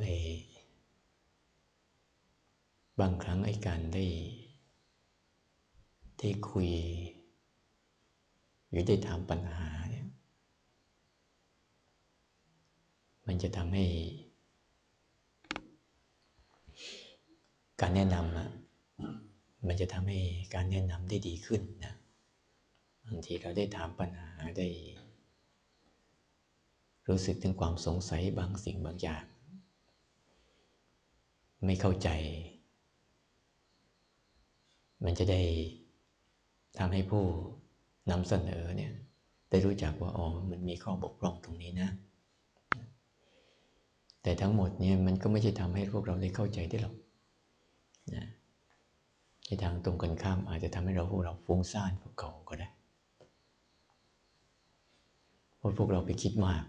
ในบางครั้งไอ้การได้ได้คุย หรือได้ถามปัญหาเนี่ยมันจะทำให้ การแนะนำอะมันจะทำให้การแนะนำได้ดีขึ้นนะบางทีเราได้ถามปัญหาได้ รู้สึกถึงความสงสัยบางสิ่งบางอย่าง ไม่เข้าใจ มันจะได้ทำให้ผู้นำเสนอเนี่ยได้รู้จักว่าอ๋อมันมีข้อบกพร่องตรงนี้นะ แต่ทั้งหมดเนี่ยมันก็ไม่ใช่ทำให้พวกเราได้เข้าใจได้หรอกนะในทางตรงกันข้ามอาจจะทำให้เราพวกเราฟุ้งซ่านกว่าเก่าก็ได้เพราะพวกเราไปคิดมาก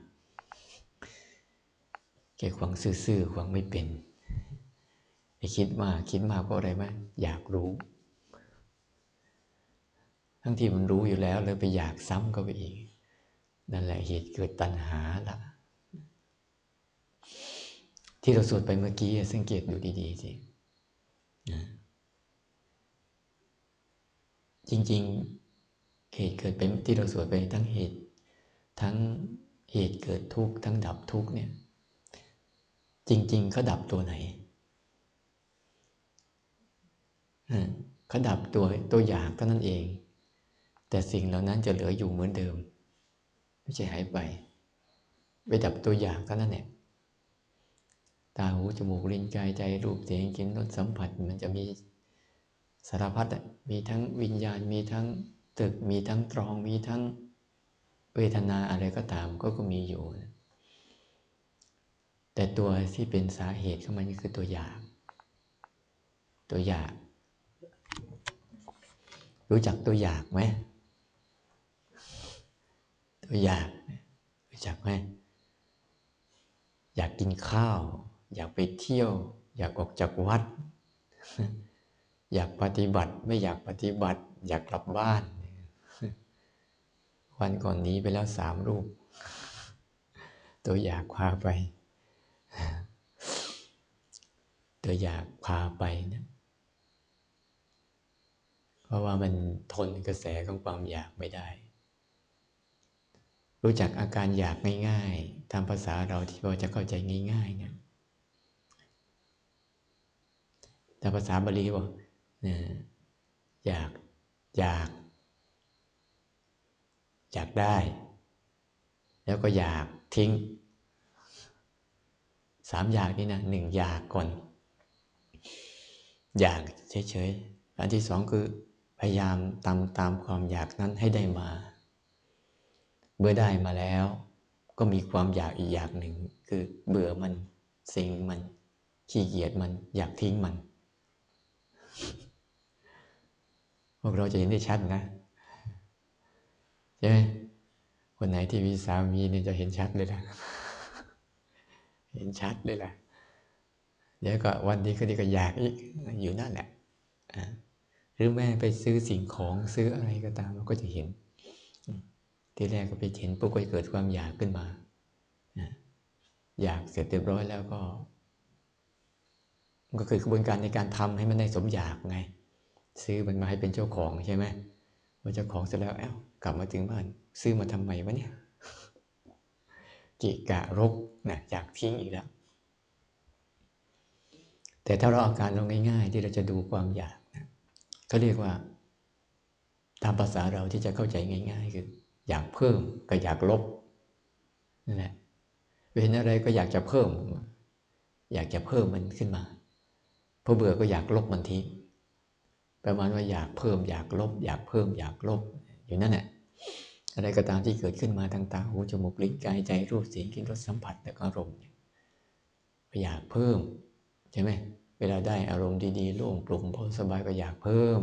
แก่ความซื่อๆความไม่เป็น คิดมากคิดมากเพราะอะไรไหมอยากรู้ ทั้งที่มันรู้อยู่แล้วเลยไปอยากซ้ำก็ไปอีก นั่นแหละเหตุเกิดตัณหาละที่เราสวดไปเมื่อกี้สังเกตดูดีๆสิจริง ๆ เหตุเกิดเป็นที่เราสวดไปทั้งเหตุ ทั้งเหตุเกิดทุกข์ทั้งดับทุกข์เนี่ย จริงๆเขาดับตัวไหน เขาดับตัวตัวอยากเท่านั้นเอง แต่สิ่งเหล่านั้นจะเหลืออยู่เหมือนเดิม ไม่ใช่หายไป ไปดับตัวอยากเท่านั้นแหละตาหูจมูกลิ้นกายใจรูปเสียงกลิ่นรสสัมผัสมันจะมีสารพัดมีทั้งวิญญาณมีทั้งตึกมีทั้งตรองมีทั้งเวทนาอะไรก็ตามก็ก็มีอยู่ แต่ตัวที่เป็นสาเหตุของมันก็คือตัวอยาก ตัวอยาก รู้จักตัวอยากไหมตัวอยากรู้จักไหมอยากกินข้าว อยากไปเที่ยว อยากออกจากวัด อยากปฏิบัติไม่อยากปฏิบัติ อยากกลับบ้าน วันก่อนนี้ไปแล้วสามรูป ตัวอยากพาไป ตัวอยากพาไปนะเพ ราะว่ามันทนกระแสของความอยากไม่ได้ รู้จักอาการอยากง่ายๆตามภาษาเราที่พอจะเข้าใจง่ายๆเนี่ยแต่ภาษาบาลีบอกอยากอยาก อยากได้ แล้วก็อยากทิ้งสามอยากนี่นะหนึ่งอยากก่อน อยากเฉยๆอันที่สองคือ พยายามตามตามความอยากนั้นให้ได้มา เมื่อได้มาแล้ว ก็มีความอยากอีกอย่างหนึ่ง คือเบื่อมัน สิ่งมัน ขี้เกียจมันอยากทิ้งมัน พวกเราจะเห็นได้ชัดนะใช่ไหมคนไหนที่มีสามีเนี่ยจะเห็นชัดเลยล่ะเห็นชัดเลยล่ะ เดี๋ยวก็วันนี้ก็ดีก็อยากอีกอยู่นั่นแหละ หรือแม่ไปซื้อสิ่งของซื้ออะไรก็ตามเราก็จะเห็น ทีแรกก็ไปเห็นปุ๊บก็เกิดความอยากขึ้นมา อยากเสร็จเรียบร้อยแล้วก็ ก็คือกระบวนการในการทำให้มันได้สมอยากไง ซื้อมันมาให้เป็นเจ้าของใช่ไหมพอเจ้าของเสร็จแล้วเอ้ากลับมาถึงบ้าน ซื้อมาทำไมวะเนี่ยกิกะรกนะอยากทิ้งอีกแล้วแต่ถ้าเราอาการเราง่าย ๆ ที่เราจะดูความอยาก เขาเรียกว่าตามภาษาเราที่จะเข้าใจง่าย ๆ คืออยากเพิ่มก็อยากลบนั่นแหละเห็นอะไรก็อยากจะเพิ่ม อยากจะเพิ่มมันขึ้นมาพอเบื่อก็อยากลบมันทิ้งประมาณว่าอยากเพิ่มอยากลบ อยากเพิ่มอยากลบอยู่นั่นแหละอะไรก็ตามที่เกิดขึ้นมาทางตาหูจมูกลิ้นกายใจรูปเสียงกลิ่นรสสัมผัสและอารมณ์อยากเพิ่มใช่ไหม เวลาได้อารมณ์ดีๆโล่งโปร่งพอสบายก็อยากเพิ่ม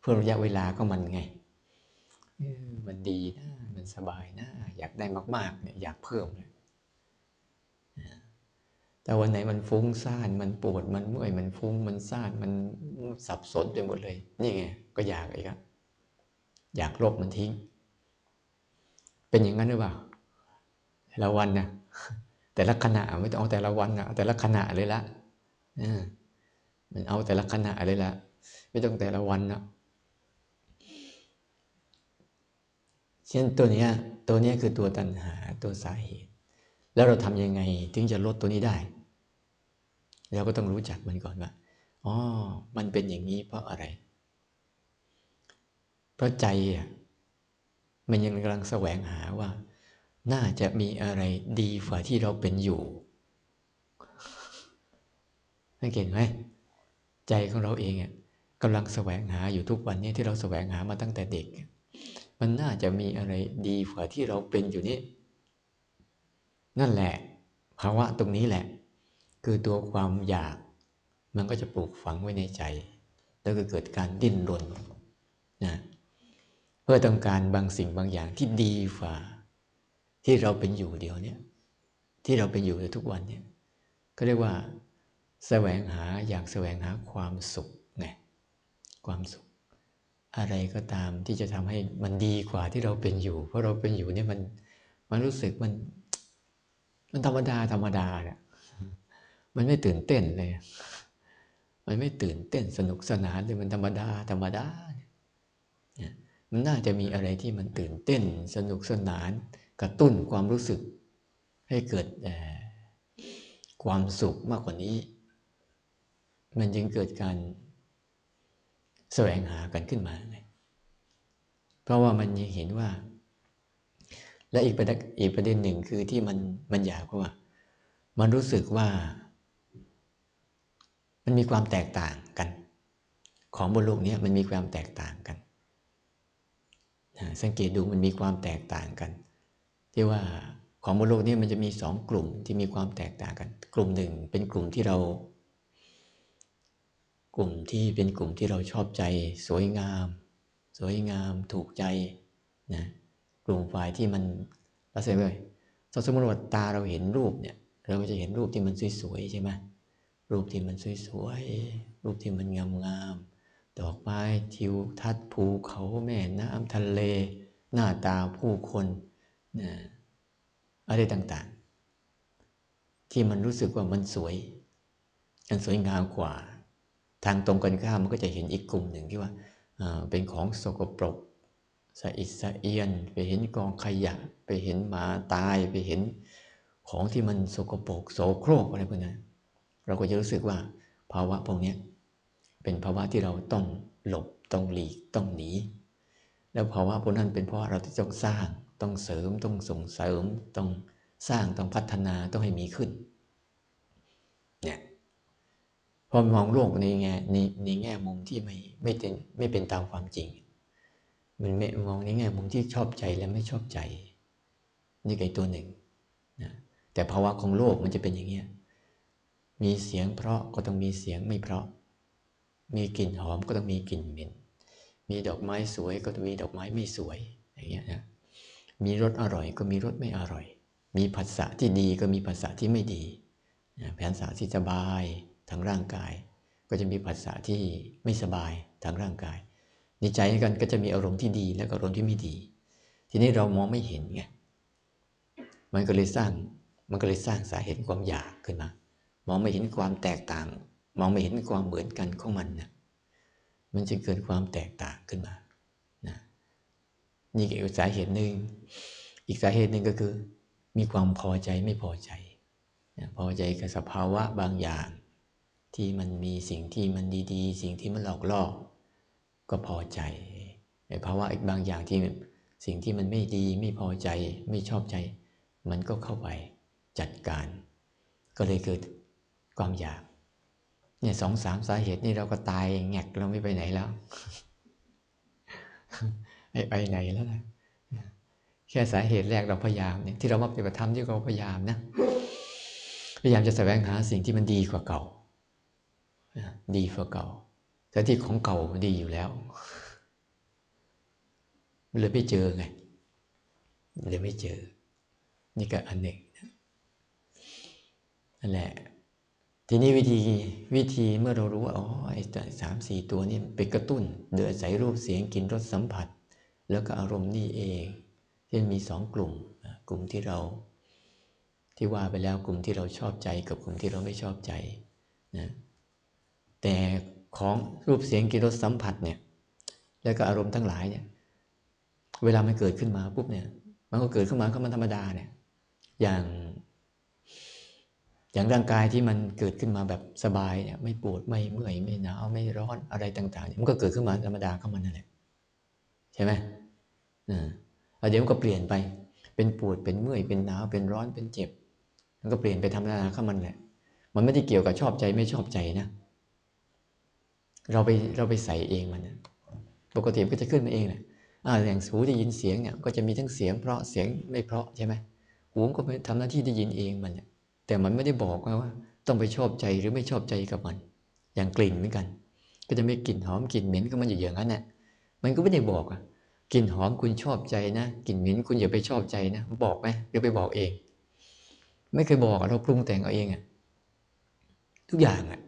เพื่อระยะเวลาก็มันไงมันดีนะมันสบายนะอยากได้มากๆเนี่ยอยากเพิ่มเลยแต่วันไหนมันฟุ้งซ่านมันปวดมันเมื่อยมันฟุ้งมันซ่านมันสับสนไปหมดเลย นี่ไงก็อยากอีกครับอยากลบมันทิ้ง เป็นอย่างนั้นหรือเปล่าแต่ละวันนะแต่ละขณะไม่ต้องเอาแต่ละวันอะแต่ละขณะเลยละ มันเอาแต่ละขณะเลยละไม่ต้องแต่ละวันนะเช่นตัวนี้ตัวนี้คือตัวตัณหาตัวสาเหตุ แล้วเราทำยังไง ถึงจะลดตัวนี้ได้เราก็ต้องรู้จักมันก่อนว่าอ๋อมันเป็นอย่างนี้เพราะอะไร เพราะใจอะมันยังกำลังแสวงหาว่า น่าจะมีอะไรดีกว่าที่เราเป็นอยู่สังเกตไหม ใจของเราเองอะกำลังแสวงหาอยู่ทุกวันนี้ที่เราแสวงหามาตั้งแต่เด็ก มันน่าจะมีอะไรดีกว่าที่เราเป็นอยู่นี่นั่นแหละ ภาวะตรงนี้แหละ คือตัวความอยาก มันก็จะปลูกฝังไว้ในใจ แล้วก็เกิดการดิ้นรนนะเพื่อต้องการบางสิ่งบางอย่างที่ดีกว่า ที่เราเป็นอยู่เดียวนี้ที่เราเป็นอยู่ในทุกวันเนี่ยก็เรียกว่า แสวงหาอยากแสวงหาความสุขไงความสุข อะไรก็ตามที่จะทำให้มันดีกว่าที่เราเป็นอยู่ เพราะเราเป็นอยู่เนี่ยมันมันรู้สึกมัน มันธรรมดาธรรมดาเนี่ยมันไม่ตื่นเต้นเลย มันไม่ตื่นเต้นสนุกสนานเลยมันธรรมดา ธรรมดาเนี่ยมันน่าจะมีอะไรที่มันตื่นเต้น สนุกสนานกระตุ้นความรู้สึกให้เกิดความสุขมากกว่านี้ มันจึงเกิดการแสวงหากันขึ้นมาไงเพราะว่ามันยังเห็นว่า และอีกประเด็นอีกประเด็นหนึ่งคือที่มันมันอยากว่า มันรู้สึกว่า มันมีความแตกต่างกัน ของบนโลกนี้มันมีความแตกต่างกันสังเกตดูมันมีความแตกต่างกัน ที่ว่าของบนโลกนี้มันจะมีสองกลุ่มที่มีความแตกต่างกัน กลุ่มหนึ่งเป็นกลุ่มที่เรา กลุ่มที่เป็นกลุ่มที่เราชอบใจ สวยงาม สวยงามถูกใจนะกลุ่มฝ่ายที่มันราเสียเลยสมมติว่าตาเราเห็นรูปเนี่ย เราก็จะเห็นรูปที่มันสวยๆใช่ไหมรูปที่มันสวยๆรูปที่มันงามๆดอกไม้ทิวทัศน์ภูเขาแม่น้ำทะเล หน้าตาผู้คนนะอะไรต่างๆ ที่มันรู้สึกว่ามันสวยมันสวยงามกว่า ทางตรงกันข้ามมันก็จะเห็นอีกกลุ่มหนึ่งที่ว่าเป็นของสกปรกสะอิดสะเอียน ไปเห็นกองขยะ ไปเห็นหมาตายไปเห็นของที่มันสกปรกโสโครกอะไรพวกนั้นเราก็จะรู้สึกว่าภาวะพวกนี้เป็นภาวะที่เราต้องหลบต้องหลีกต้องหนีแล้วภาวะพวกนั้นเป็นเพราะเราที่ต้องสร้างต้องเสริมต้องส่งเสริมต้องสร้างต้องพัฒนาต้องให้มีขึ้นเนี่ย พอมองโลกในแง่ในในแง่มุมที่ไม่ไม่เป็นไม่เป็นตามความจริง มันไม่มองในแง่มุมที่ชอบใจและไม่ชอบใจ นี่ไอตัวหนึ่งนะแต่ภาวะของโลกมันจะเป็นอย่างเงี้ยมีเสียงเพราะก็ต้องมีเสียงไม่เพราะ มีกลิ่นหอมก็ต้องมีกลิ่นเหม็น มีดอกไม้สวยก็ต้องมีดอกไม้ไม่สวย อย่างเงี้ยนะ มีรสอร่อยก็มีรสไม่อร่อย มีภาษาที่ดีก็มีภาษาที่ไม่ดีแผนสาที่สบาย ทางร่างกาย ก็จะมีภาษาที่ไม่สบายทางร่างกาย ในใจกันก็จะมีอารมณ์ที่ดีและอารมณ์ที่ไม่ดี ทีนี้เรามองไม่เห็นไงมันก็เลยสร้างมันก็เลยสร้างสาเหตุความอยากขึ้นมามองไม่เห็นความแตกต่าง มองไม่เห็นความเหมือนกันของมันนะมันจะเกิดความแตกต่างขึ้นมานะนี่ก็สาเหตุหนึ่งอีกสาเหตุหนึ่งก็คือ มีความพอใจไม่พอใจพอใจกับสภาวะบางอย่าง ที่มันมีสิ่งที่มันดีๆ สิ่งที่มันหลอกล่อก็พอใจในภาวะอีกบางอย่างที่สิ่งที่มันไม่ดีไม่พอใจไม่ชอบใจ มันก็เข้าไปจัดการ ก็เลยเกิดความอยากเนี่ยสองสามสาเหตุนี่เราก็ตายแงกเราไม่ไปไหนแล้วไม่ไปไหนแล้วนะแค่สาเหตุแรกเราพยายามเนี่ยที่เรามาปฏิบัติธรรมที่เราพยายามนะพยายามจะแสวงหาสิ่งที่มันดีกว่าเก่า ดีกว่าเก่าแต่ที่ของเก่าดีอยู่แล้วเลยไม่เจอไงเลยไม่เจอ นี่ก็อันหนึ่งนั่นแหละ ทีนี้วิธีวิธีเมื่อเรารู้ว่าอ๋อไอ้สามสี่ตัวนี้ไปกระตุ้นเดือดใส่รูปเสียงกินรสสัมผัส แล้วก็อารมณ์นี่เองที่มีสองกลุ่ม กลุ่มที่เรา ที่ว่าไปแล้วกลุ่มที่เราชอบใจกับกลุ่มที่เราไม่ชอบใจนะ แต่ของรูปเสียงกลิ่นรสสัมผัสเนี่ย แล้วก็อารมณ์ทั้งหลายเนี่ย เวลามันเกิดขึ้นมาปุ๊บเนี่ย มันก็เกิดขึ้นมาก็มันธรรมดาเนี่ย อย่าง อย่างร่างกายที่มันเกิดขึ้นมาแบบสบายเนี่ย ไม่ปวดไม่เมื่อยไม่หนาวไม่ร้อนอะไรต่างๆมันก็เกิดขึ้นมาธรรมดาของมันนั่นแหละใช่ไหมอ่าเดี๋ยวมันก็เปลี่ยนไป เป็นปวดเป็นเมื่อยเป็นหนาวเป็นร้อนเป็นเจ็บ มันก็เปลี่ยนไปธรรมดาของมันแหละ มันไม่ได้เกี่ยวกับชอบใจไม่ชอบใจนะ เราไปเราไปใส่เองมันนะปกติมันก็จะขึ้นมาเองแหละอ่าอย่างหูได้ยินเสียงเนี่ยก็จะมีทั้งเสียงเพราะเสียงไม่เพราะใช่ไหมหูก็ไปทำหน้าที่ได้ยินเองมันเนี่ยแต่มันไม่ได้บอกว่าต้องไปชอบใจหรือไม่ชอบใจกับมัน อย่างกลิ่นเหมือนกัน ก็จะไม่กลิ่นหอมกลิ่นเหม็นก็มันอยู่อย่างนั้นแหละมันก็ไม่ได้บอกอะกลิ่นหอมคุณชอบใจนะกลิ่นเหม็นคุณอย่าไปชอบใจนะบอกไหมหรือไปบอกเอง ไม่เคยบอกเราปรุงแต่งเอาเองอะทุกอย่างอะ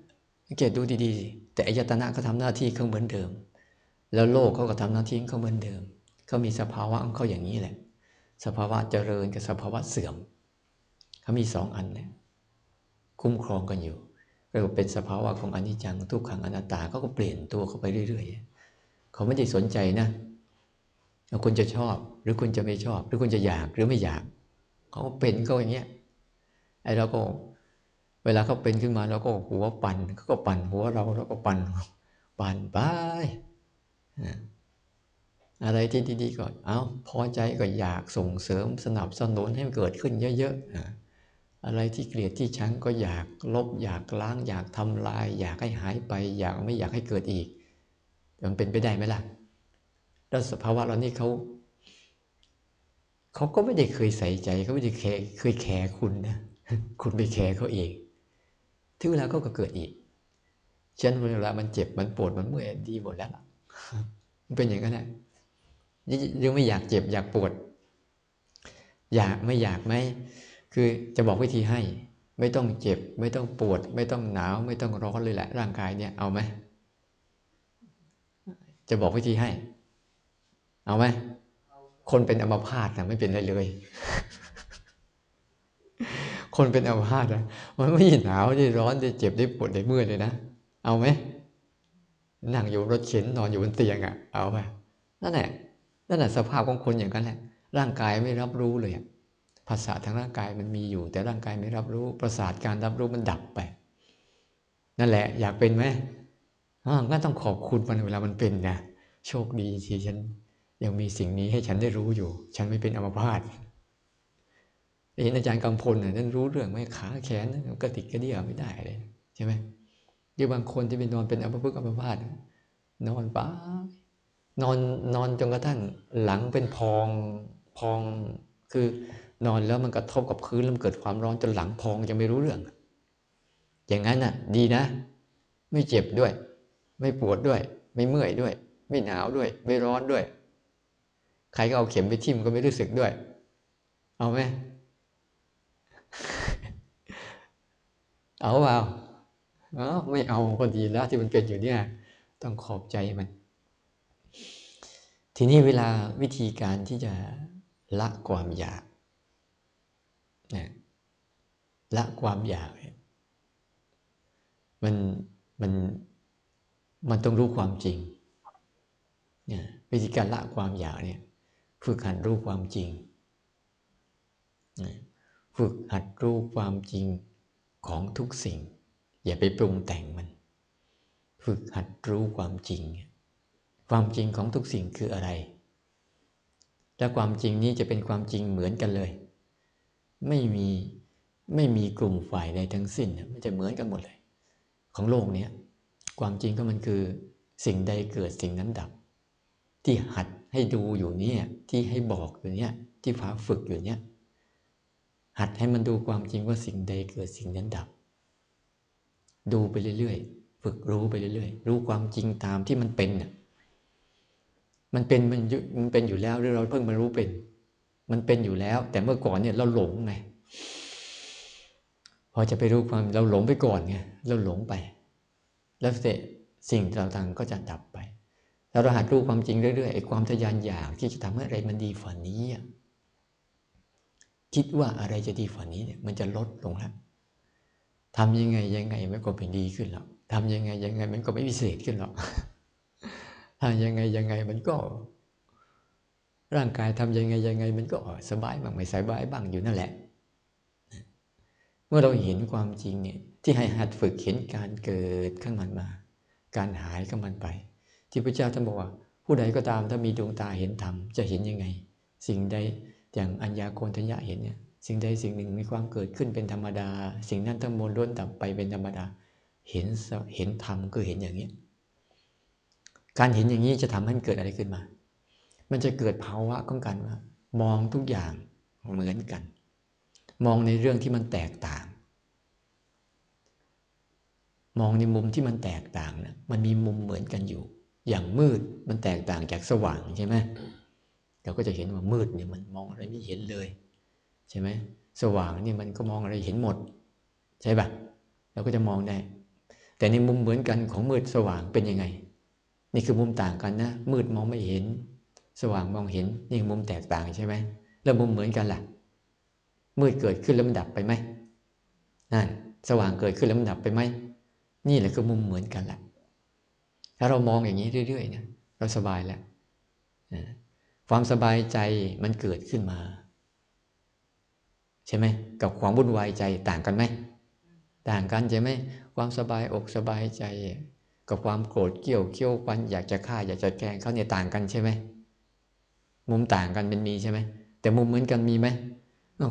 สังเกตดูดีๆ แต่อายตนะก็ทำหน้าที่เขาเหมือนเดิม แล้วโลกเขาก็ทำหน้าที่เขาเหมือนเดิมเขามีสภาวะของเขาอย่างนี้แหละ สภาวะเจริญกับสภาวะเสื่อมเขามีสองอันเนี่ยคุ้มครองกันอยู่เรียกว่าเป็นสภาวะของอนิจจังทุกขังอนัตตาเขาก็เปลี่ยนตัวเขาไปเรื่อยๆเขาไม่ได้สนใจนะว่าคุณจะชอบหรือคุณจะไม่ชอบ หรือคุณจะอยากหรือไม่อยาก เขาเป็นก็อย่างเงี้ยไอ้เราก็ เวลาเขาเป็นขึ้นมาเราก็หัวปั่นเขาก็ปั่นหัวเราเราก็ปั่นปั่นไปอะไรที่ดีๆก็เอาพอใจก็อยากส่งเสริมสนับสนุนให้มันเกิดขึ้นเยอะๆอะไรที่เกลียดที่ชังก็อยากลบอยากล้าง อยากทำลาย อยากให้หายไป อยากไม่อยากให้เกิดอีกมันเป็นไปได้ไหมล่ะแล้วสภาวะเรานี่เขาเขาก็ไม่ได้เคยใส่ใจเขาไม่ได้เคยเคยแคร์คุณนะ คุณไปแคร์เขาเอง ถึงเวลาก็เกิดอีกฉันเวลามันเจ็บมันปวดมันเมื่อยดีหมดแล้วมันเป็นอย่างนั้นแหละยังไม่อยากเจ็บอยากปวด อยากไม่อยากไหมคือจะบอกวิธีให้ ไม่ต้องเจ็บ ไม่ต้องปวด ไม่ต้องหนาว ไม่ต้องร้อนเลยแหละ ร่างกายเนี่ยเอาไหมจะบอกวิธีให้ เอาไหมคนเป็นอัมพาตนะไม่เป็นอะไรเลย คนเป็นอัมพาตนะมันไม่หนาวได้ร้อนได้เจ็บได้ปวดได้เมื่อยเลยนะ เอาไหมนั่งอยู่รถเข็นนอนอยู่บนเตียงอะ เอาไหมนั่นแหละนั่นแหละสภาพของคนอย่างนั้นแหละ ร่างกายไม่รับรู้เลยภาษาทางร่างกายมันมีอยู่ แต่ร่างกายไม่รับรู้ ประสาทการรับรู้มันดับไป นั่นแหละ อยากเป็นไหมอ่าก็ต้องขอบคุณมันเวลามันเป็นนะโชคดีที่ฉันยังมีสิ่งนี้ให้ฉันได้รู้อยู่ ฉันไม่เป็นอัมพาต เห็นอาจารย์กำพลเนั่นรู้เรื่องไหมขาแขนกระติกกระเดี่ยวไม่ได้เลยใช่ไหมหรือบางคนที่ไปนอนเป็นอัมพฤกษ์อัมพาตนอนป้านอนนอนจนกระทั่งหลังเป็นพองพองคือนอนแล้วมันกระทบกับพื้นแล้วเกิดความร้อนจนหลังพองยังไม่รู้เรื่อง อย่างนั้นน่ะ ดีนะ ไม่เจ็บด้วย ไม่ปวดด้วย ไม่เมื่อยด้วย ไม่หนาวด้วย ไม่ร้อนด้วย ใครก็เอาเข็มไปทิ่มก็ไม่รู้สึกด้วย เอาไหม เอาเปล่าเออไม่เอาก็ดีแล้วที่มันเป็นอยู่เนี่ย ต้องขอบใจมัน ทีนี้เวลาวิธีการที่จะละความอยากนะละความอยาก มันมันมันต้องรู้ความจริงเนี่ยวิธีการละความอยากเนี่ย ฝึกหัดรู้ความจริง ฝึกหัดรู้ความจริงของทุกสิ่ง อย่าไปปรุงแต่งมัน ฝึกหัดรู้ความจริง ความจริงของทุกสิ่งคืออะไร และความจริงนี้จะเป็นความจริงเหมือนกันเลย ไม่มีไม่มีกลุ่มฝ่ายใดทั้งสิ้นมันจะเหมือนกันหมดเลย ของโลกนี้ความจริงก็มันคือสิ่งใดเกิดสิ่งนั้นดับ ที่หัดให้ดูอยู่เนี่ยที่ให้บอกอยู่เนี่ยที่ฝาฝึกอยู่เนี่ย หัดให้มันดูความจริงว่าสิ่งใดเกิดสิ่งนั้นดับ ดูไปเรื่อยๆ ฝึกรู้ไปเรื่อยๆ รู้ความจริงตามที่มันเป็นน่ะมันเป็นมันมันเป็นอยู่แล้วหรือเราเพิ่งมารู้เป็น มันเป็นอยู่แล้ว แต่เมื่อก่อนเนี่ยเราหลงไงพอจะไปรู้ความเราหลงไปก่อนไงเราหลงไป แล้วเสร็จสิ่งต่างๆก็จะดับไป แล้วเราหัดรู้ความจริงเรื่อยๆไอ้ความทยานอยากที่จะทำให้อะไรมันดีฝันนี้ คิดว่าอะไรจะดีฝ่านี้เนี่ยมันจะลดลงแล้วทำยังไงยังไงมันก็ไม่ดีขึ้นหรอกทำยังไงยังไงมันก็ไม่พิเศษขึ้นหรอกทำยังไงยังไงมันก็ ร่างกายทำยังไงยังไง มันก็สบายบ้างไม่สบายบ้างอยู่นั่นแหละ เมื่อเราเห็นความจริงเนี่ยที่ให้หัดฝึกเห็นการเกิดข้างมันมา การหายข้างมันไป ที่พระเจ้าท่านบอกว่า ผู้ใดก็ตามถ้ามีดวงตาเห็นธรรมจะเห็นยังไง สิ่งใด อย่างอัญญาโกณทัญญะเห็นเนี่ยสิ่งใดสิ่งหนึ่งมีความเกิดขึ้นเป็นธรรมดา สิ่งนั้นทั้งมวลล้วนดับไปเป็นธรรมดา เห็นเห็นธรรมก็เห็นอย่างนี้ การเห็นอย่างนี้จะทำให้เกิดอะไรขึ้นมา มันจะเกิดภาวะของการว่ามองทุกอย่างเหมือนกัน มองในเรื่องที่มันแตกต่าง มองในมุมที่มันแตกต่างนะมันมีมุมเหมือนกันอยู่ อย่างมืดมันแตกต่างจากสว่างใช่ไหม เราก็จะเห็นว่ามืดเนี่ยมันมองอะไรไม่เห็นเลย ใช่ไหมสว่างนี่มันก็มองอะไรเห็นหมด ใช่ปะเราก็จะมองได้ แต่ในมุมเหมือนกันของมืดสว่างเป็นยังไง นี่คือมุมต่างกันนะ มืดมองไม่เห็น สว่างมองเห็นนี่มุมแตกต่างใช่ไหมแล้วมุมเหมือนกันล่ะ มืดเกิดขึ้นแล้วมันดับไปไหมนั่นสว่างเกิดขึ้นแล้วมันดับไปไหมนี่แหละคือมุมเหมือนกันแหละถ้าเรามองอย่างนี้เรื่อยๆเนี่ยเราสบายแล้ว ความสบายใจมันเกิดขึ้นมา ใช่ไหม กับความวุ่นวายใจต่างกันไหม ต่างกันใช่ไหม ความสบายอกสบายใจ กับความโกรธเกี่ยวเกี่ยวปันอยากจะฆ่าอยากจะแกล้งเขาเนี่ยต่างกันใช่ไหม มุมต่างกันเป็นมีใช่ไหม แต่มุมเหมือนกันมีไหม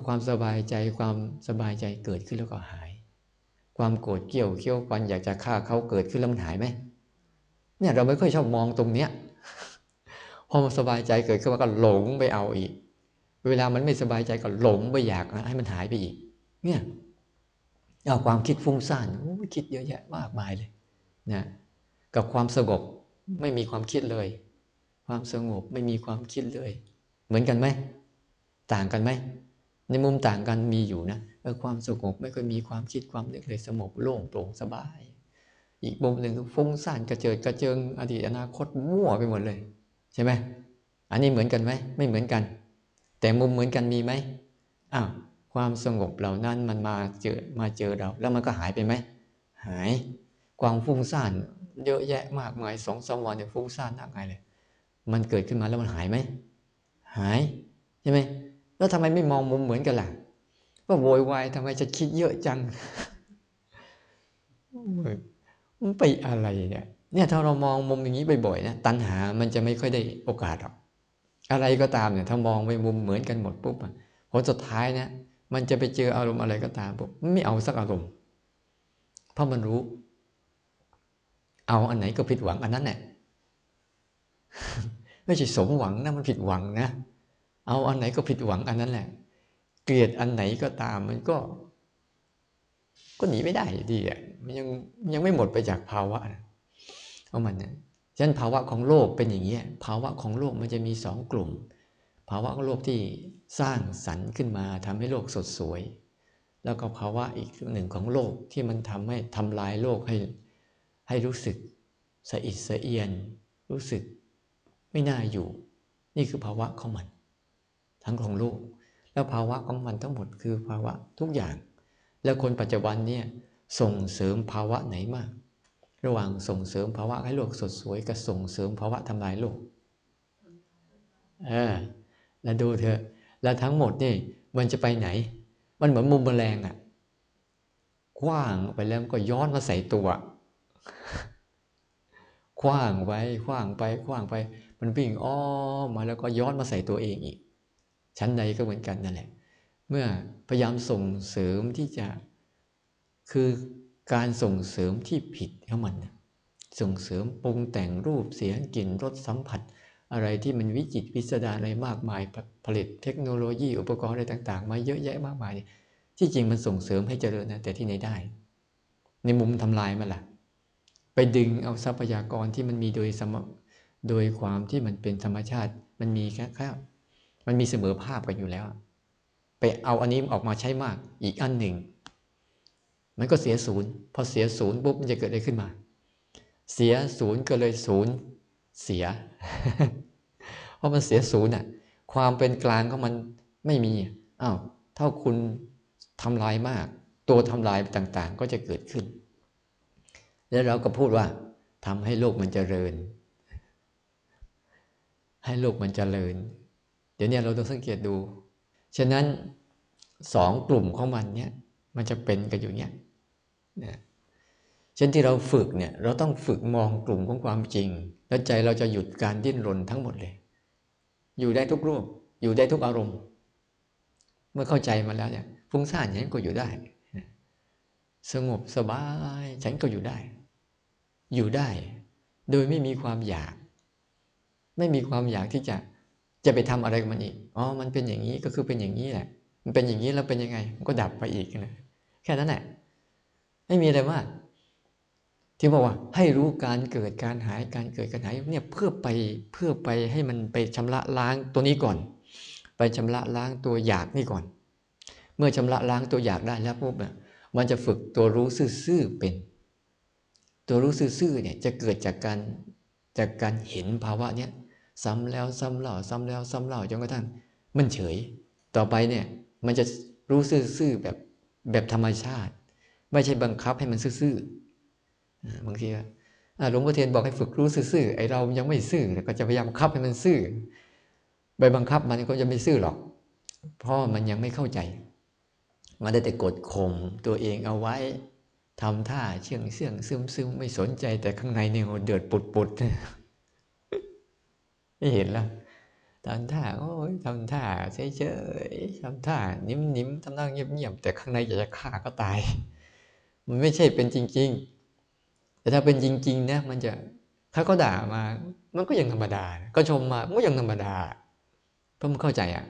ความสบายใจความสบายใจเกิดขึ้นแล้วก็หาย ความโกรธเกี่ยวเกี่ยวปันอยากจะฆ่าเขาเกิดขึ้นแล้วมันหายไหมเนี่ยเราไม่ค่อยชอบมองตรงเนี้ย พอมันสบายใจเกิดขึ้นมาก็หลงไปเอาอีก เวลามันไม่สบายใจก็หลงไปอยากให้มันหายไปอีก เนี่ยเอาความคิดฟุ้งซ่านโอ้คิดเยอะแยะมากมายเลยนะกับความสงบไม่มีความคิดเลย ความสงบไม่มีความคิดเลย เหมือนกันไหมต่างกันไหมในมุมต่างกันมีอยู่นะเออความสงบไม่ค่อยมีความคิดความนึกเลยสงบโล่งโปร่งสบาย อีกมุมหนึ่งฟุ้งซ่านกระเจิดกระเจิงอดีตอนาคตมั่วไปหมดเลย ใช่ไหมอันนี้เหมือนกันไหมไม่เหมือนกัน แต่มุมเหมือนกันมีไหมอ้าวความสงบเหล่านั้นมันมาเจอมาเจอเรา แล้วมันก็หายไปไหมหาย ความฟุ้งซ่านเยอะแยะมากมายสองสามวันเนี่ยฟุ้งซ่านนักไงเลย มันเกิดขึ้นมาแล้วมันหายไหมหายใช่ไหมแล้วทำไมไม่มองมุมเหมือนกันล่ะว่าโวยวายทำไมจะคิดเยอะจังมันไปอะไรเนี่ย เนี่ยถ้าเรามองมุมอย่างนี้บ่อยๆนะตัณหามันจะไม่ค่อยได้โอกาสหรอกอะไรก็ตามเนี่ยถ้ามองไปมุมเหมือนกันหมดปุ๊บผลสุดท้ายนี่ยมันจะไปเจออารมณ์อะไรก็ตามปุ๊บไม่เอาสักอารมณ์ เพราะมันรู้ เอาอันไหนก็ผิดหวังอันนั้นแหละไม่ใช่สมหวังนะมันผิดหวังนะ เอาอันไหนก็ผิดหวังอันนั้นแหละ เกลียดอันไหนก็ตามมันก็ ก็หนีไม่ได้ดีอะมันยังยังไม่หมดไปจากภาวะนะ เพราะมันเนี่ยฉะนั้นภาวะของโลกเป็นอย่างนี้ภาวะของโลกมันจะมีสองกลุ่ม ภาวะของโลกที่สร้างสรรค์ขึ้นมาทำให้โลกสดสวย แล้วก็ภาวะอีกหนึ่งของโลกที่มันทำให้ทำลายโลกให้ให้รู้สึกสะอิดสะเอียน รู้สึกไม่น่าอยู่ นี่คือภาวะของมัน ทั้งของโลก แล้วภาวะของมันทั้งหมดคือภาวะทุกอย่าง แล้วคนปัจจุบันเนี่ยส่งเสริมภาวะไหนมาก ระหว่างส่งเสริมภาวะให้โลกสดสวยกับส่งเสริมภาวะทำลายโลกเออแล้วดูเถอะ แล้วทั้งหมดนี่มันจะไปไหน มันเหมือนมุมแมลงอะคว้างไปแล้วก็ย้อนมาใส่ตัวคว้างไปคว้างไปคว้างไป มันวิ่งอ้อมมาแล้วก็ย้อนมาใส่ตัวเองอีก ชั้นใดก็เหมือนกันนั่นแหละ เมื่อพยายามส่งเสริมที่จะคือ การส่งเสริมที่ผิดของมันส่งเสริมปรุงแต่งรูปเสียงกลิ่นรสสัมผัส อะไรที่มันวิจิตวิสดารอะไรมากมายผลิตเทคโนโลยีอุปกรณ์อะไรต่าง ๆ มาเยอะแยะมากมายที่จริงมันส่งเสริมให้เจริญนะแต่ที่ไหนได้ ในมุมทำลายมันล่ะ ไปดึงเอาทรัพยากรที่มันมีโดยสมโดยความที่มันเป็นธรรมชาติมันมีแค่แค่มันมีเสมอภาพกันอยู่แล้ว ไปเอาอันนี้ออกมาใช้มากอีกอันหนึ่ง มันก็เสียศูนย์พอเสียศูนย์ปุ๊บมันจะเกิดอะไรขึ้นมา เสียศูนย์ก็เลยศูนย์เสีย เพราะมันเสียศูนย์อะ ความเป็นกลางของมันไม่มีอ้าวเท่าคุณทำลายมาก ตัวทำลายต่างๆ ก็จะเกิดขึ้น แล้วเราก็พูดว่าทำให้โลกมันเจริญ ให้โลกมันเจริญ เดี๋ยวนี้เราต้องสังเกตดู ฉะนั้นสองกลุ่มของมันเนี่ย มันจะเป็นกันอยู่เนี่ยนะเช่นที่เราฝึกเนี่ยเราต้องฝึกมองกลุ่มของความจริง แล้วใจเราจะหยุดการดิ้นรนทั้งหมดเลย อยู่ได้ทุกรูป อยู่ได้ทุกอารมณ์ เมื่อเข้าใจมาแล้วเนี่ยฟุ้งซ่านฉันก็อยู่ได้ สงบสบายฉันก็อยู่ได้ อยู่ได้ โดยไม่มีความอยาก ไม่มีความอยากที่จะจะไปทำอะไรกับมันอีก อ๋อ มันเป็นอย่างนี้ก็คือเป็นอย่างนี้แหละ มันเป็นอย่างนี้แล้วเป็นยังไง มันก็ดับไปอีกนะ แค่นั้นแหละ ไม่มีอะไรมากที่บอกว่าให้รู้การเกิดการหายการเกิดการหายเนี่ยเพื่อไปเพื่อไปให้มันไปชำระล้างตัวนี้ก่อน ไปชำระล้างตัวอยากนี่ก่อน เมื่อชำระล้างตัวอยากได้แล้วปุ๊บเนี่ยมันจะฝึกตัวรู้ซื่อๆเป็น ตัวรู้ซื่อๆเนี่ยจะเกิดจากการจากการเห็นภาวะเนี้ยซ้ำแล้วซ้ำเล่าซ้ำแล้วซ้ำเล่าจนกระทั่งมันเฉย ต่อไปเนี่ยมันจะรู้ซื่อๆแบบ แบบธรรมชาติ ไม่ใช่บังคับให้มันซื่อบางทีหลวงพ่อเทียนบอกให้ฝึกรู้ซื่อไอเรายังไม่ซื่อก็จะพยายามบังคับให้มันซื่อไปบังคับมันก็จะไม่ซื่อหรอก เพราะมันยังไม่เข้าใจ มันได้แต่กดข่มตัวเองเอาไว้ทำท่าเชื่องเชื่องซึมซึมไม่สนใจแต่ข้างในเนี่ยเดือดปุดปุดไม่เห็นละ ทำท่าโอ้ยทำท่าเฉยเฉยทำท่านิ่มนิ่มทำหน้าเงียบเงียบแต่ข้างในอยากจะฆ่าก็ตาย มันไม่ใช่เป็นจริง ๆ แต่ถ้าเป็นจริง ๆ นะ มันจะถ้าเขาด่ามา มันก็ยังธรรมดา ก็ชมมามันก็ยังธรรมดาเพราะมันเข้าใจอะ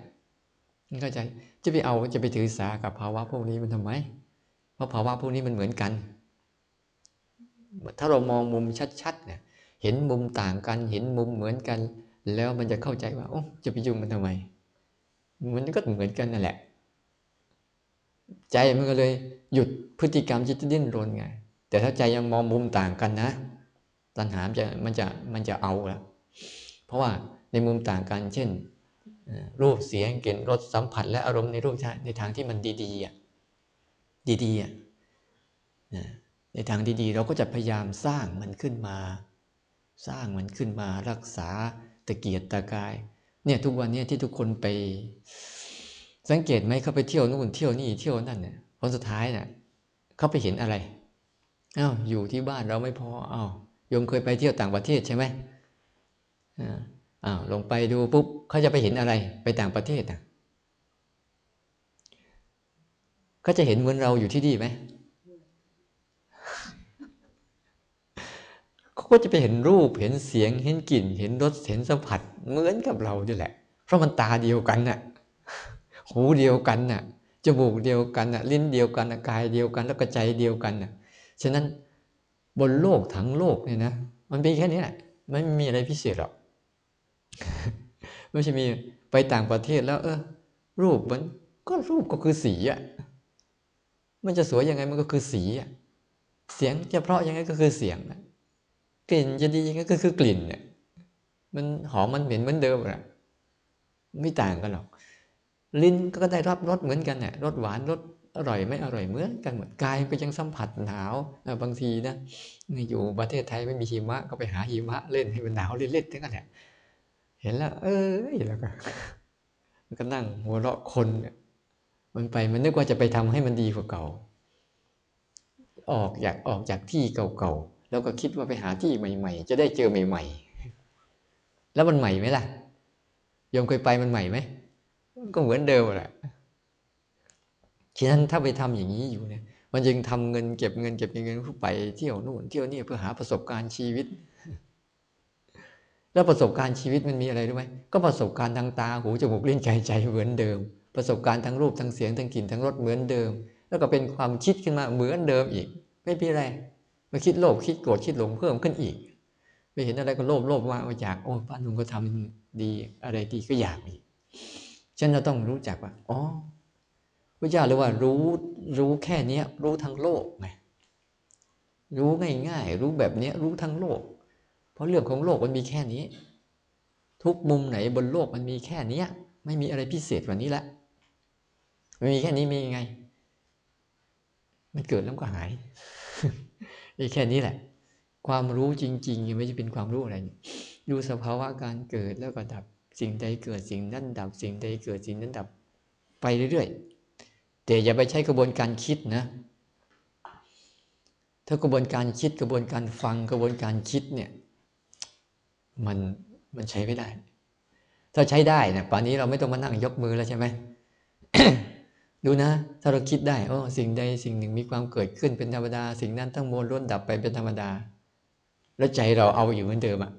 มันเข้าใจจะไปเอาจะไปถือสากับภาวะพวกนี้มันทำไมเพราะภาวะพวกนี้มันเหมือนกัน ถ้าเรามองมุมชัดๆเนี่ยเห็นมุมต่างกัน เห็นมุมเหมือนกัน แล้วมันจะเข้าใจว่าโอ้จะไปยุ่งมันทำไม มันก็เหมือนกันนั่นแหละ ใจมันก็เลยหยุดพฤติกรรมที่จะดิ้นรนไง แต่ถ้าใจยังมองมุมต่างกันนะ ตัณหาจะมันจะมันจะเอาละเพราะว่าในมุมต่างกัน เช่น รูปเสียงกลิ่นรสสัมผัส และอารมณ์ในรูปในทางที่มันดีๆอะดีๆอะในทางดีๆ เราก็จะพยายามสร้างมันขึ้นมา สร้างมันขึ้นมารักษา ตะเกียรตะกาย เนี่ยทุกวันนี้ที่ทุกคนไป สังเกตไหมเขาไปเที่ยวนู่นเที่ยวนี่เที่ยวนั่นเนี่ยผลสุดท้ายเนี่ยเขาไปเห็นอะไรอ้าวอยู่ที่บ้านเราไม่พออ้าวโยมเคยไปเที่ยวต่างประเทศใช่ไหมอ้าวลงไปดูปุ๊บเขาจะไปเห็นอะไร ไปต่างประเทศอะเขาจะเห็นเหมือนเราอยู่ที่นี่ไหม เขาก็จะไปเห็นรูปเห็นเสียงเห็นกลิ่น เห็นรสเห็นสัมผัสเหมือนกับเราด้วยแหละ เพราะมันตาเดียวกันน่ะหูเดียวกันน่ะจมูกเดียวกันน่ะลิ้นเดียวกันกายเดียวกัน แล้วก็ใจเดียวกันน่ะฉะนั้นบนโลกทั้งโลกเนี่ยนะมันเป็นแค่นี้แหละไม่มีอะไรพิเศษหรอกไม่ใช่มีไปต่างประเทศแล้ว เออ รูปมันก็รูปก็คือสีอะมันจะสวยยังไงมันก็คือสีอะเสียงจะเพราะยังไงก็คือเสียง กลิ่นจะดียังไงก็คือกลิ่นเนี่ยมันหอมมันเหม็นเหมือนเดิมอะไม่ต่างกันหรอก ลิ้นก็ได้รับรสเหมือนกันเนี่ยรสหวานรสอร่อยไม่อร่อยเหมือนกันหมดกายก็ยังสัมผัสหนาวบางทีนะอยู่ประเทศไทยไม่มีหิมะก็ไปหาหิมะเล่นให้มันหนาวเล่นๆทั้งนั้นแหละเห็นแล้ว เออแล้วก็มันก็นั่งหัวเราะคนเนี่ยมันไปมันนึกว่าจะไปทำให้มันดีกว่าเก่า ออกอยากออกจากที่เก่าๆ แล้วก็คิดว่าไปหาที่ใหม่ ๆ จะได้เจอใหม่ ๆ แล้วมันใหม่ไหมล่ะยมเคยไปมันใหม่ไหมก็เหมือนเดิมแหละฉะนั้นถ้าไปทำอย่างนี้อยู่เนี่ย มันยังทำเงินเก็บเงินเก็บเงินไปเที่ยวนู่นเที่ยวนี่เพื่อหาประสบการณ์ชีวิต แล้วประสบการณ์ชีวิตมันมีอะไรรู้ไหมก็ประสบการณ์ทางตาหูจมูกลิ้นใจใจเหมือนเดิม ประสบการณ์ทั้งรูปทั้งเสียงทั้งกลิ่นทั้งรสเหมือนเดิม แล้วก็เป็นความคิดขึ้นมาเหมือนเดิมอีก ไม่มีอะไร มาคิดโลภคิดโกรธคิดหลงเพิ่มขึ้นอีกไปเห็นอะไรก็โลภโลภว่าอยากโอ้ป้าลุงก็ทำดีอะไรดีก็อยากอีกฉันเราต้องรู้จักว่าอ๋อพระเจ้าเรียกว่ารู้รู้แค่นี้รู้ทั้งโลกไงรู้ง่ายๆ รู้แบบนี้รู้ทั้งโลก เพราะเรื่องของโลกมันมีแค่นี้ ทุกมุมไหนบนโลกมันมีแค่นี้ไม่มีอะไรพิเศษกว่านี้ละมันมีแค่นี้มียังไง มันเกิดแล้วก็หาย มีแค่นี้แหละ ความรู้จริงๆไม่ใช่เป็นความรู้อะไรดูสภาวะการเกิดแล้วก็ดับสิ่งใดเกิดสิ่งนั้นดับสิ่งใดเกิดสิ่งนั้นดับไปเรื่อยๆแต่อย่าไปใช้กระบวนการคิดนะ ถ้ากระบวนการคิดกระบวนการฟังกระบวนการคิดเนี่ยมันมันใช้ไม่ได้ ถ้าใช้ได้เนี่ยป่านนี้เราไม่ต้องมานั่งยกมือแล้วใช่ไหม ดูนะ ถ้าเราคิดได้โอ้สิ่งใดสิ่งหนึ่งมีความเกิดขึ้นเป็นธรรมดา สิ่งนั้นทั้งมวลล้วนดับไปเป็นธรรมดา แล้วใจเราเอาอยู่เหมือนเดิมอะ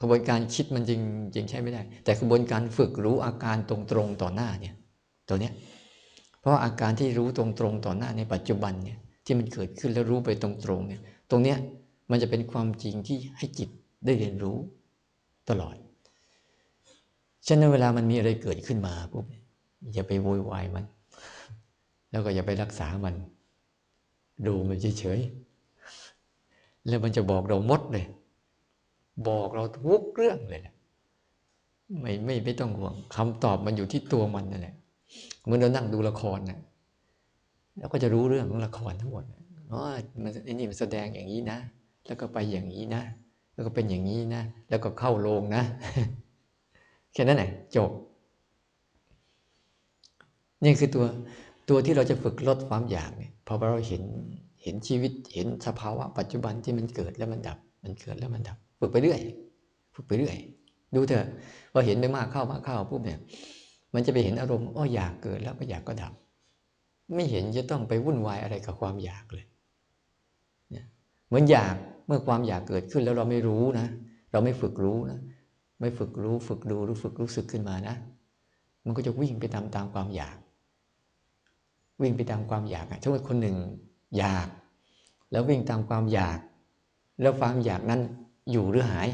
กระบวนการคิดมันจริงจริงใช้ไม่ได้ แต่กระบวนการฝึกรู้อาการตรงๆต่อหน้าเนี่ย ตัวเนี้ยเพราะอาการที่รู้ตรงๆต่อหน้าในปัจจุบันเนี่ยที่มันเกิดขึ้นแล้วรู้ไปตรงๆเนี่ย ตรงเนี้ยมันจะเป็นความจริงที่ให้จิตได้เรียนรู้ตลอด ฉะนั้นเวลามันมีอะไรเกิดขึ้นมาปุ๊บ อย่าไปโวยวายมัน แล้วก็อย่าไปรักษามัน ดูมันเฉยๆแล้วมันจะบอกเราหมดเลย บอกเราทุกเรื่องเลยแหละไม่ไม่ไม่ต้องห่วงคำตอบมันอยู่ที่ตัวมันนั่นแหละเหมือนเรานั่งดูละครนะเราก็จะรู้เรื่องของละครทั้งหมดอ๋อมันนี่มันแสดงอย่างนี้นะ แล้วก็ไปอย่างนี้นะ แล้วก็เป็นอย่างนี้นะ แล้วก็เข้าโรงนะ แค่นั้นแหละจบ นี่คือตัวตัวที่เราจะฝึกลดความอยากเนี่ยพอเราเห็นเห็นชีวิตเห็นสภาวะปัจจุบันที่มันเกิดแล้วมันดับ มันเกิดแล้วมันดับ ฝึกไปเรื่อย ฝึกไปเรื่อย ดูเถอะพอเห็นไปมากเข้ามากเข้าปุ๊บเนี่ย มันจะไปเห็นอารมณ์อ้ออยากเกิดแล้วก็อยากก็ดับ ไม่เห็นจะต้องไปวุ่นวายอะไรกับความอยากเลยเนี่ยเหมือนอยากเมื่อความอยากเกิดขึ้นแล้วเราไม่รู้นะ เราไม่ฝึกรู้นะไม่ฝึกรู้ ฝึกดูรือฝึกรู้สึกขึ้นมานะ มันก็จะวิ่งไปตามตามความอยาก วิ่งไปตามความอยากถ้าว่าคนหนึ่งอยาก แล้ววิ่งตามความอยาก แล้วความอยากนั้นอยู่หรือหาย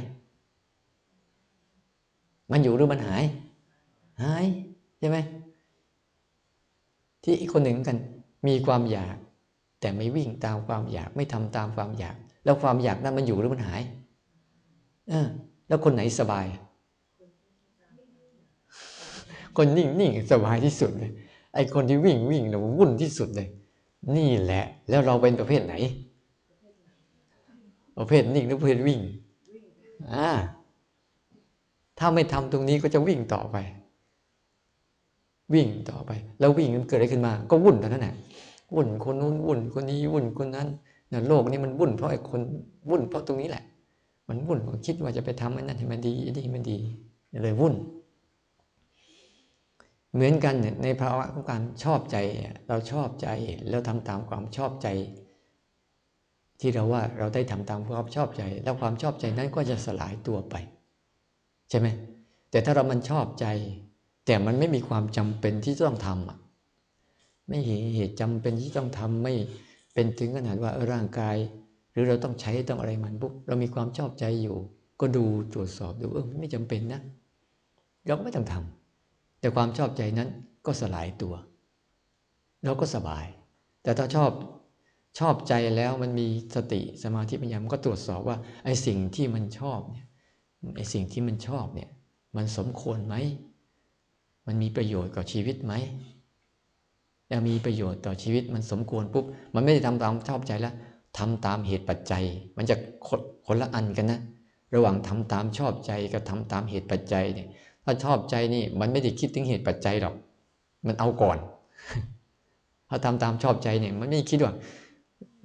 มันอยู่หรือมันหาย หายใช่ไหมที่อีกคนหนึ่งกันมีความอยาก แต่ไม่วิ่งตามความอยาก ไม่ทำตามความอยาก แล้วความอยากนั้นมันอยู่หรือมันหายเออแล้วคนไหนสบาย คนนิ่งนิ่งสบายที่สุดเลย ไอคนที่วิ่งวิ่งเนี่ยวุ่นที่สุดเลย นี่แหละ แล้วเราเป็นประเภทไหน ประเภทนิ่งหรือประเภทวิ่งอ่าถ้าไม่ทำตรงนี้ก็จะวิ่งต่อไป วิ่งต่อไป แล้ววิ่งมันเกิดอะไรขึ้นมา ก็วุ่นเท่านั้นแหละวุ่นคนนู้นวุ่นคนนี้วุ่นคนนั้นเนี่ยโลกนี้มันวุ่นเพราะไอ้คนวุ่นเพราะตรงนี้แหละ มันวุ่นมันคิดว่าจะไปทำอันนั้นให้มันดีอันนี้มันดีเลยวุ่น เหมือนกันในภาวะของการชอบใจ เราชอบใจแล้วทำตามความชอบใจ ที่เราว่าเราได้ทำตามความชอบใจ แล้วความชอบใจนั้นก็จะสลายตัวไป ใช่ไหมแต่ถ้าเรามันชอบใจ แต่มันไม่มีความจำเป็นที่ต้องทำอะไม่เห็นเหตุจำเป็นที่ต้องทำไม่เป็นถึงขนาดว่าร่างกาย หรือเราต้องใช้ต้องอะไรมันปุ๊บเรามีความชอบใจอยู่ ก็ดูตรวจสอบดูเออไม่จำเป็นนะ เราไม่ต้องทำ แต่ความชอบใจนั้นก็สลายตัวเราก็สบาย แต่ถ้าชอบชอบใจแล้วมันมีสติสมาธิปัญญามันก็ตรวจสอบว่าไอ้สิ่งที่มันชอบเนี่ยไอ้สิ่งที่มันชอบเนี่ย มันสมควรไหม มันมีประโยชน์กับชีวิตไหมแล้วมีประโยชน์ต่อชีวิตมันสมควรปุ๊บมันไม่ได้ทำตามชอบใจแล้วทำตามเหตุปัจจัย มันจะคนละอันกันนะ ระหว่างทำตามชอบใจกับทำตามเหตุปัจจัยเนี่ย ถ้าชอบใจนี่มันไม่ได้คิดถึงเหตุปัจจัยหรอก มันเอาก่อน ถ้าทำตามชอบใจเนี่ย มันไม่คิดว่า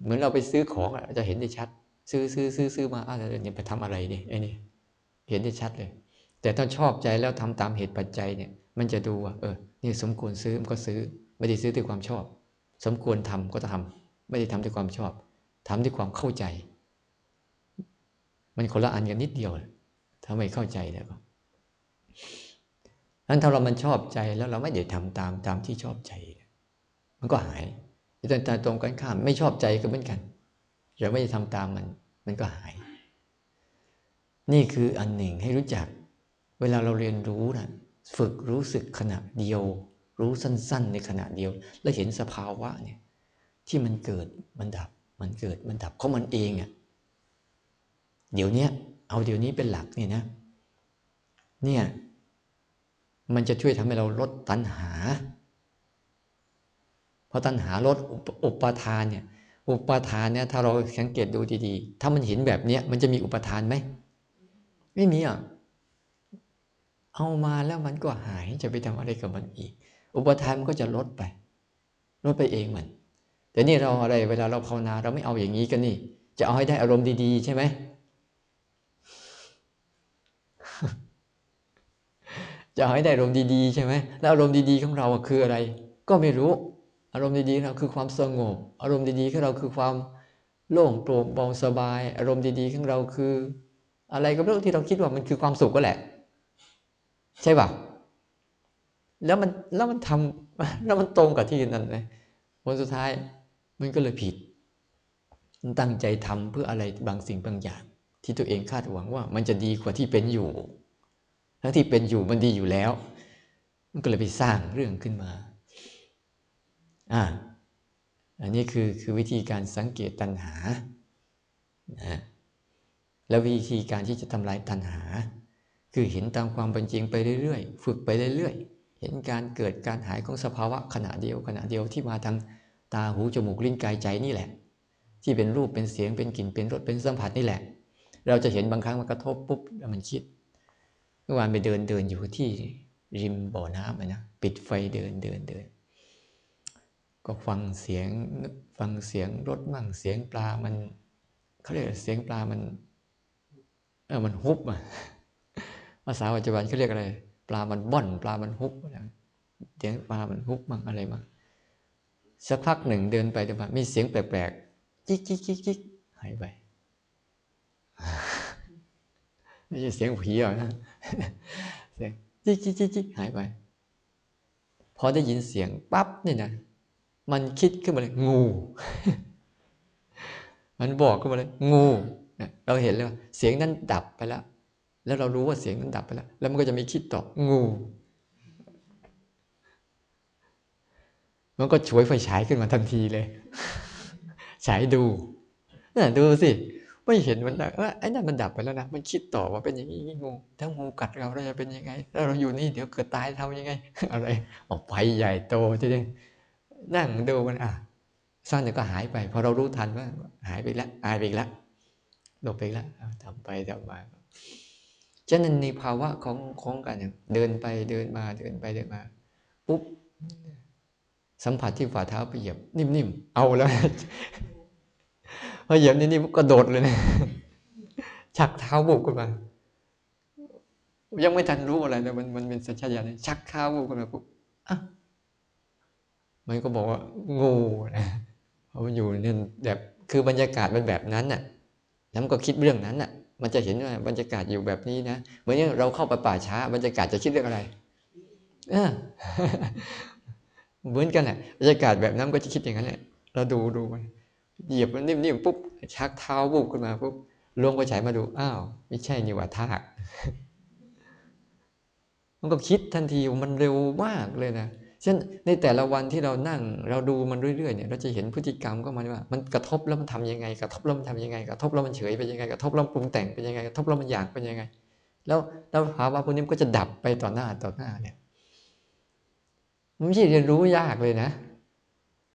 เหมือนเราไปซื้อของจะเห็นได้ชัด ซื้อซื้อซื้อซื้อมาอะไรเนี่ยไปทำอะไรเนี่ยไอ้นี่เห็นได้ชัดเลย แต่ถ้าชอบใจแล้วทำตามเหตุปัจจัยเนี่ย มันจะดูว่าเออนี่สมควรซื้อมันก็ซื้อ ไม่ได้ซื้อด้วยความชอบ สมควรทำก็ทำไม่ได้ทำด้วยความชอบทำด้วยความเข้าใจ มันคนละอันกันนิดเดียวถ้าไม่เข้าใจแล้วก็ นั้นถ้าเรามันชอบใจแล้วเราไม่ได้ทำตามตามที่ชอบใจ มันก็หายแต่ตาตรงกันข้ามไม่ชอบใจก็เหมือนกันเราไม่ได้ทำตามมัน มันก็หาย นี่คืออันหนึ่งให้รู้จัก เวลาเราเรียนรู้นะฝึกรู้สึกขณะเดียว รู้สั้น ๆ ในขณะเดียว แล้วเห็นสภาวะเนี่ย ที่มันเกิดมันดับ มันเกิดมันดับของมันเองอะ่ะเดี๋ยวนี้เอาเดี๋ยวนี้เป็นหลักนี่นะ เนี่ย มันจะช่วยทำให้เราลดตัณหาเพราะตัณหาลดอุปทานเนี่ยอุปทานเนี่ยถ้าเราสังเกตดูดีๆ ถ้ามันเห็นแบบเนี้ยมันจะมีอุปทานไหมไม่มีอะเอามาแล้วมันก็หายจะไปทำอะไรกับมันอีก อุปทานมันก็จะลดไป ลดไปเองมันแต่นี่เราอะไรเวลาเราภาวนาเราไม่เอาอย่างนี้กันนี่ จะเอาให้ได้อารมณ์ดีๆ ใช่ไหม จะให้ได้อารมณ์ดีๆใช่ไหมแล้วอารมณ์ดีๆของเราคืออะไร ก็ไม่รู้ อารมณ์ดีๆเราคือความสงบ อารมณ์ดีๆของเราคือความโล่งโปร่งเบาสบาย อารมณ์ดีๆของเราคือ อะไรก็ไม่รู้ที่เราคิดว่ามันคือความสุขก็แหละ ใช่ป่ะแล้วมันแล้วมันทำแล้วมันตรงกับที่นั่นเลยผลสุดท้ายมันก็เลยผิดมันตั้งใจทำเพื่ออะไรบางสิ่งบางอย่าง ที่ตัวเองคาดหวังว่ามันจะดีกว่าที่เป็นอยู่ ทั้งที่เป็นอยู่มันดีอยู่แล้ว มันก็เลยไปสร้างเรื่องขึ้นมาอ่าอันนี้คือคือวิธีการสังเกตตัณหานะแล้ววิธีการที่จะทำลายตัณหา คือเห็นตามความเป็นจริงไปเรื่อยๆ ฝึกไปเรื่อยๆ เห็นการเกิดการหายของสภาวะขณะเดียวขณะเดียวที่มาทางตาหูจมูกลิ้นกายใจนี่แหละ ที่เป็นรูปเป็นเสียงเป็นกลิ่นเป็นรสเป็นสัมผัสนี่แหละ เราจะเห็นบางครั้งมันกระทบปุ๊บแล้วมันคิด มื่อวานไปเดินเดินอยู่ที่ริมบ่อน้ำนะปิดไฟเดินเดินเดิน ก็ฟังเสียงฟังเสียงรถมั่งเสียงปลามันเขาเรียกเสียงปลามันเออมันฮุบอะภาษาปัจจุบันเขาเรียกอะไร ปลามันบ่อน ปลามันฮุบเสียงปลามันฮุบมั่งอะไรมั่งสักพักหนึ่งเดินไปเดินมามีเสียงแปลกๆจิ๊กจิ๊กจิ๊กจิ๊กหายไป ไม่ใช่เสียงผีหรอกนะเสียงจิ๊กจิ๊กจิ๊กจิ๊กหายไป พอได้ยินเสียงปั๊บนี่นะมันคิดขึ้นมาเลยงู มันบอกขึ้นมาเลย งูเราเห็นเลยว่าเสียงนั้นดับไปแล้ว แล้วเรารู้ว่าเสียงนั้นดับไปแล้ว แล้วมันก็จะมีคิดต่องู มันก็ช่วยไฟฉายขึ้นมาทันทีเลย ฉายดูน่ะดูสิ ไม่เห็นมันว่าไอ้นั่นมันดับไปแล้วนะ มันคิดต่อว่าเป็นอย่างนี้งู ถ้างูกัดเราเราจะเป็นยังไง ถ้าเราอยู่นี่เดี๋ยวเกิดตายทำยังไง อะไรออกไปใหญ่โตทีเดียวนั่งดูมันอะสั้นเดี๋ยวก็หายไป พอเรารู้ทันว่า หายไปแล้วหายไปแล้วหลบไปแล้วทำไปทำมาฉะนั้นในภาวะของของกันเดินไปเดินมาเดินไปเดินมา ปุ๊บสัมผัสที่ฝ่าเท้าไปเหยียบ นิ่มๆ เอาแล้ว พอเหยียบนิ่มๆก็โดดเลยนะชักเท้าบุกขึ้นมา ยังไม่ทันรู้อะไรเลยมันมันเป็นสัญชาตญาณชักเท้าบุกขึ้นมาปุ๊บอะมันก็บอกว่างูนะเพราะมันอยู่เนี่ยแบบคือบรรยากาศมันแบบนั้นน่ะแล้วมันก็คิดเรื่องนั้นน่ะ มันจะเห็นว่าบรรยากาศอยู่แบบนี้นะเหมือนเราเข้าไปป่าช้า บรรยากาศจะคิดเรื่องอะไรเออเหมือนกันแหละบรรยากาศแบบนั้นก็จะคิดอย่างนั้นแหละเราดูดูมัน เหยียบมันนิ่มๆปุ๊บชักเท้าบุบขึ้นมาปุ๊บลงไปฉายมาดูอ้าวไม่ใช่นี่ว่าทากมันก็คิดทันทีมันเร็วมากเลยนะเช่นในแต่ละวันที่เรานั่ง เราดูมันเรื่อยๆเนี่ยเราจะเห็นพฤติกรรมก็มันว่า มันกระทบแล้วมันทำยังไง กระทบแล้วมันทำยังไงกระทบแล้วมันเฉยเป็นยังไงกระทบแล้วปรุงแต่งเป็นยังไงกระทบแล้วมันอยากเป็นยังไง แล้วแล้วภาวะพวกนี้ก็จะดับไปต่อหน้าต่อหน้าเนี่ยมันไม่ใช่เรียนรู้ยากเลยนะ